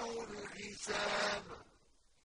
يَعْلَمُونَ